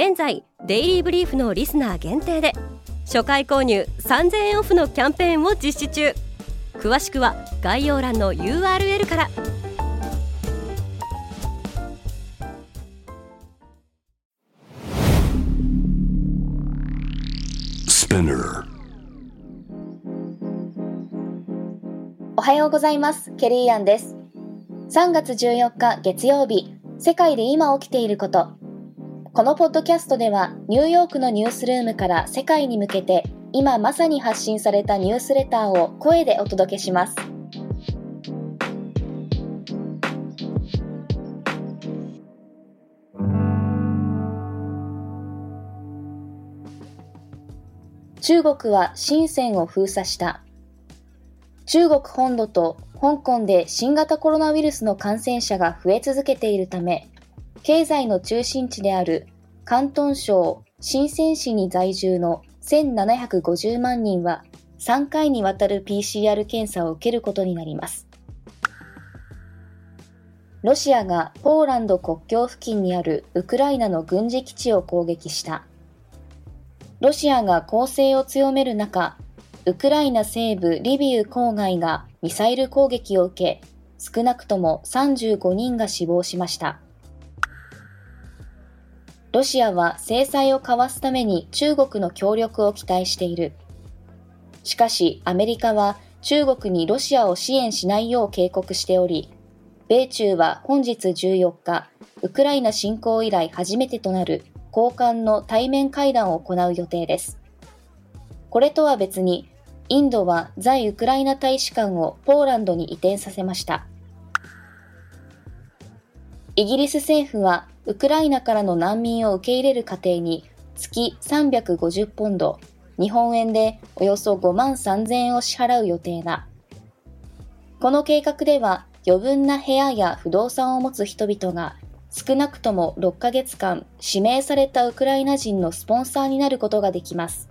現在デイリーブリーフのリスナー限定で初回購入3000円オフのキャンペーンを実施中。詳しくは概要欄の URL から。おはようございます。ケリーアンです。3月14日月曜日世界で今起きていることこのポッドキャストではニューヨークのニュースルームから世界に向けて今まさに発信されたニュースレターを声でお届けします。中国は深センを封鎖した。中国本土と香港で新型コロナウイルスの感染者が増え続けているため、経済の中心地である広東省深セン市に在住の1750万人は3回にわたる PCR 検査を受けることになります。ロシアがポーランド国境付近にあるウクライナの軍事基地を攻撃した。ロシアが攻勢を強める中、ウクライナ西部リビウ郊外がミサイル攻撃を受け、少なくとも35人が死亡しました。ロシアは制裁をかわすために中国の協力を期待している。しかし、アメリカは中国にロシアを支援しないよう警告しており、米中は本日14日、ウクライナ侵攻以来初めてとなる高官の対面会談を行う予定です。これとは別に、インドは在ウクライナ大使館をポーランドに移転させました。イギリス政府はウクライナからの難民を受け入れる過程に月350ポンド、日本円でおよそ5万3000円を支払う予定だ。この計画では余分な部屋や不動産を持つ人々が少なくとも6ヶ月間指名されたウクライナ人のスポンサーになることができます。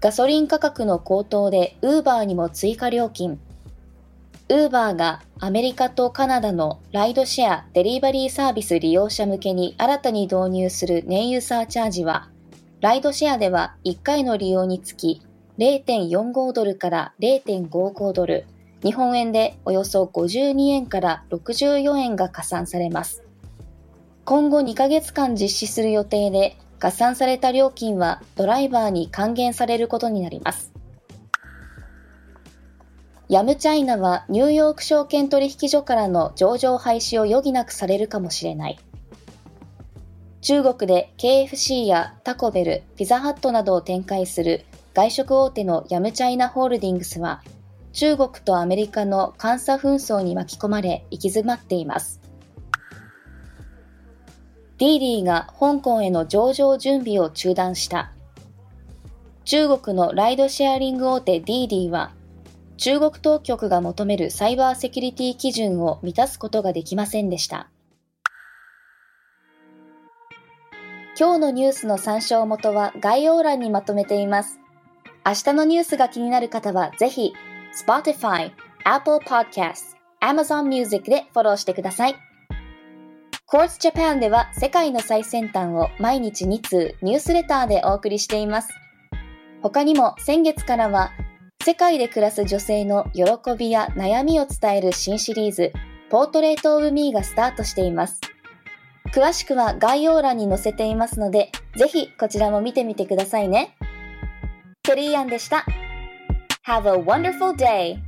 ガソリン価格の高騰でウーバーにも追加料金。ウーバーがアメリカとカナダのライドシェア・デリバリーサービス利用者向けに新たに導入する燃油サーチャージは、ライドシェアでは1回の利用につき0.45ドルから0.55ドル、日本円でおよそ52円から64円が加算されます。今後2ヶ月間実施する予定で、合算された料金はドライバーに還元されることになります。ヤムチャイナはニューヨーク証券取引所からの上場廃止を余儀なくされるかもしれない。中国で KFC やタコベル、ピザハットなどを展開する外食大手のヤムチャイナホールディングスは中国とアメリカの監査紛争に巻き込まれ行き詰まっています。ディーディーが香港への上場準備を中断した。中国のライドシェアリング大手ディーディーは中国当局が求めるサイバーセキュリティ基準を満たすことができませんでした。今日のニュースの参照元は概要欄にまとめています。明日のニュースが気になる方はぜひ Spotify、Apple Podcasts、Amazon Music でフォローしてください。Quartz Japan では世界の最先端を毎日2通ニュースレターでお送りしています。他にも先月からは世界で暮らす女性の喜びや悩みを伝える新シリーズ、ポートレートオブミーがスタートしています。詳しくは概要欄に載せていますので、ぜひこちらも見てみてくださいね。ケリーアンでした。Have a wonderful day!